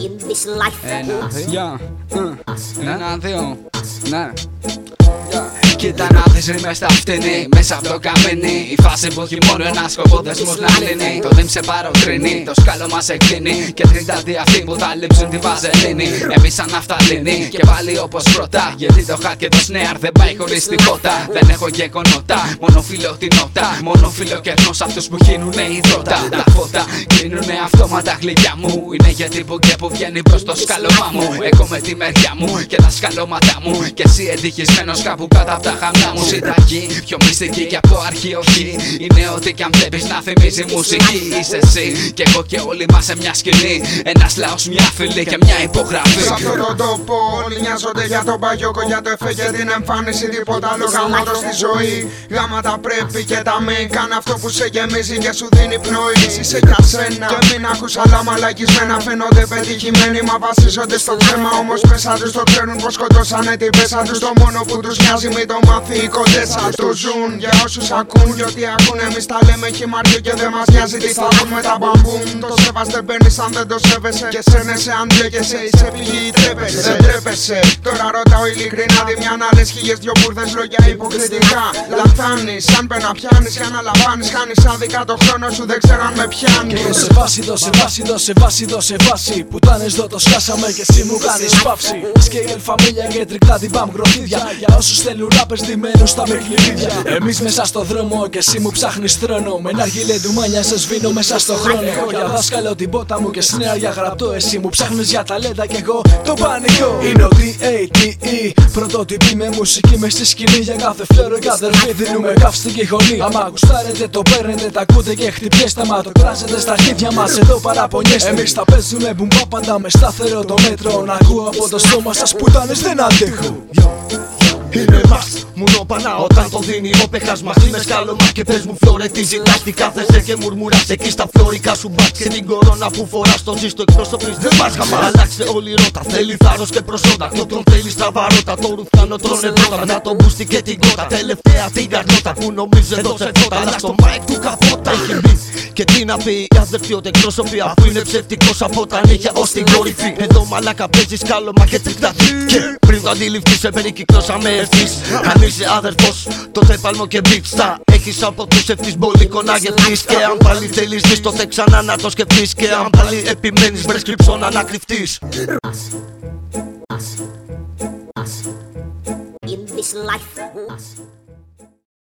In this life, us, yeah, uh, us. Nah. Κοίτα να δεις ρήμες στα φτηνή Μέσα από το καμίνι. Η φάση που έχει μόνο ένα σκοπό δεσμούς να λύνει. Το δίμ σε παροτρύνει Το σκάλο μας εκκλίνει Και τριντάτη αυτοί που θα λείψουν τη βαζελίνη. Εμείς σαν ναυταλίνη Και πάλι όπως πρώτα. Γιατί το hack και το snare δεν πάει χωρίς τίποτα. Δεν έχω και κονότα Μόνο φίλο την νότα. Μόνο φίλο κερνός αυτούς που χύνουνε υδρότα Τα φώτα κλείνουνε αυτόματα γλυκιά μου. Είναι γιατί που και που βγαίνει προς το σκαλωμά μου. Εγώ με τη μεριά μου και τα σκαλώματά μου. Και εσύ ευτυχισμένος κάπου κάτω από τα χαμιά μου Συνταγή πιο μυστική και από αρχή όχι Είναι ότι κι αν βλέπεις να θυμίζει μουσική. Είσαι εσύ και εγώ και όλοι μας σε μια σκηνή. Ένας λαός, μια φυλή και μια υπογραφή. Σε αυτόν τον τόπο όλοι νοιάζονται για τον παγιόκο, για το εφέ και την εμφάνιση Τίποτα άλλο γαμάτος στη ζωή. Γάματα πρέπει και τα μη Κάνε αυτό που σε γεμίζει και σου δίνει πνοή. Είσαι για σένα και μην ακούς άλλα μαλακισμένα. Φαίνονται πετυχημένοι μα βασίζονται στο ψέμα Όμως μέσα τους το ξέρουν πως σκοτώσανε την πέσα τους. Το μόνο που τους νοιάζει μην το μάθει οι κοντές Το ζουν για όσους ακούν και ό,τι ακούν. Εμείς τα λέμε χυμαριο και δεν μας νοιάζει τι θα δουν με τα μπαμπούμ Το σέβαστε μπαίνεις αν δεν το σέβεσαι. Και σένεσαι αν τρέχεσαι είσαι πηγή ή τρέπεσαι. Δεν τρέπεσαι. Τώρα ρωτάω ειλικρινά δι' μια να λες χίλιες δυο μπουρδες λόγια υποκριτικά. Λανθάνεις αν πένα πιάνεις και αναλαμβάνεις Χάνεις άδικα το χρόνο σου δεν ξέρω αν με πιάνεις. Και σε βάση, δώσε βάση, δώσε βάση, δώσε βάση. Πουτάνες εδώ το σκάσαμε και εσύ μου κάνεις παύση Και η ελφαμίλια και τρικτά την παμ γροθίδια. Για όσους θέλουν ράπες δημένους στα με κλειδίδια Εμείς μέσα στο δρόμο και εσύ μου ψάχνεις θρόνο. Με ένα αργυλέ του μάλια σε σβήνω μέσα στο χρόνο. Εγώ για δάσκαλο την πότα μου και σνέα για γραπτό. Εσύ μου ψάχνεις για ταλέντα και εγώ το πανικό. Είναι ο D-A-T-E Πρωτότυπη με μουσική μες στη σκηνή. Για κάθε φλόρο και αδερφή δίνουμε καυστική χωνή Άμα γουστάρετε το παίρνετε τα ακούτε και χτυπιέστε. Μα το κράζετε στα αρχίδια μας εδώ παραπονιέστε. Εμείς τα παίζουμε μπουμπά πάντα με σταθερό το μέτρο. Να ακούω από το στόμα σας πουτάνες δεν αντέχω Είναι μας. Μουνό πανά όταν το δίνει ο παιχάς μας. Είμαι σκάλωμα και πες μου φλόρε τι ζητάς Τι κάθεσαι και μουρμουράς. Εκεί στα φλόρικα σου μπάτ Και την κορώνα που φοράς. Το ζεις το εκπροσωπείς Δεν μας γαμά Αλλάξε όλη ρότα θέλει θάρρος και προσόντα. Κι όποιον θέλει στραβαρότα το ρουφιάνο τρώνε πρώτα Να το μπούστι και την κότα. Τελευταία την καρνότα που νομίζεις εδώ σε φώτα. Αλλάς στο mic του καπότα Έχει μπει και τι να πει η αδερφή ότι εκπρόσωποι Αφού είναι ψευτικός από όταν είχε ως την κορυφή. Εδώ μαλάκα παίζεις κάλωμα και τρικτατή Και πριν το αντιληφθείς σε περικυκλώσαμε ευθύς Αν είσαι αδερφός τότε πάλμο και beats Θα έχεις από τους ευθύς μπολικό να γευτείς Και αν πάλι θέλεις δεις τότε ξανά να το σκεφτείς. Και αν πάλι επιμένεις βρες κρυψώνα να κρυφτείς us, us, us. In this life, us.